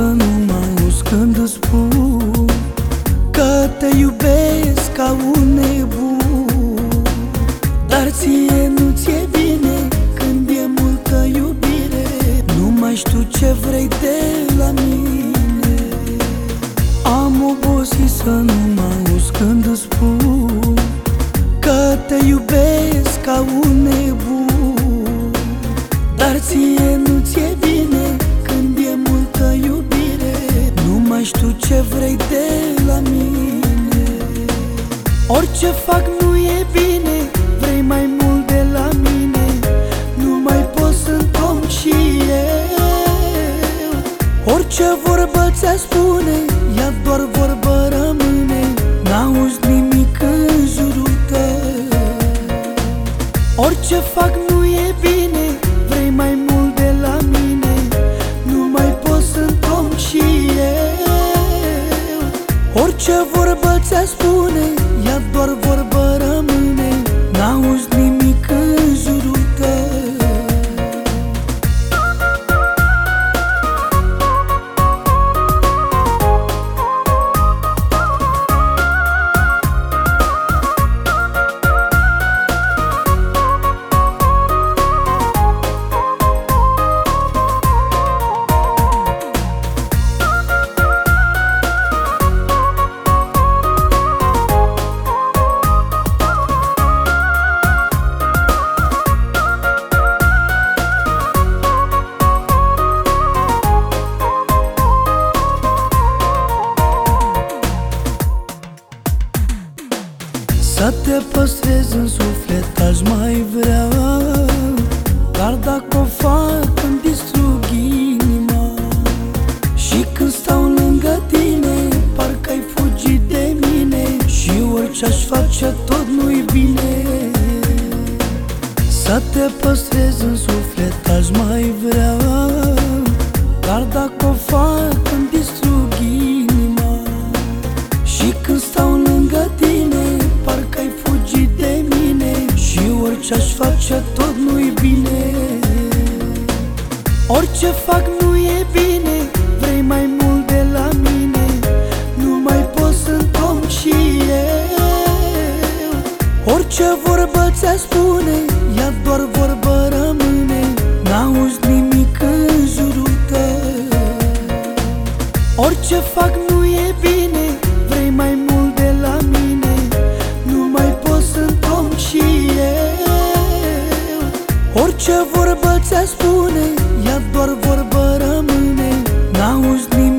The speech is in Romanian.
că nu mă auzi când îți spun Că te iubesc ca un nebun. Dar ție nu ți-e bine când e multă iubire? Nu mai știu ce vrei de la mine. Am obosit să nu mă auzi când îți spun Că te iubesc ca un nebun. Dar ție mai știu ce vrei de la mine. Orice fac nu e bine Vrei mai mult de la mine. Nu mai pot să-mi om și eu. Orice vorbă ți-a spune Ea doar vorbă rămâne. N-auzi nimic în jurul tău. Orice fac nu e bine Orice vorbă ți-a spune? Ea doar vorbă Să te păstrez în suflet aș mai vrea. Dar dacă o fac îmi distrug inima. Și când stau lângă tine Parcă ai fugit de mine. Și orice aș face tot nu-i bine. Să te păstrez în suflet aș mai vrea. Dar dacă o fac îmi distrug inima. Și când stau lângă aș face tot nu-i bine. Orice fac nu e bine Vrei mai mult de la mine Nu mai pot sunt om și eu. Orice vorbă ți-a spune Ea doar vorbă rămâne N-auzi nimic în jurul tău. Orice fac nu e bine Orice vorbă ți-a spune Ea doar vorbă rămâne. N-auzi nimic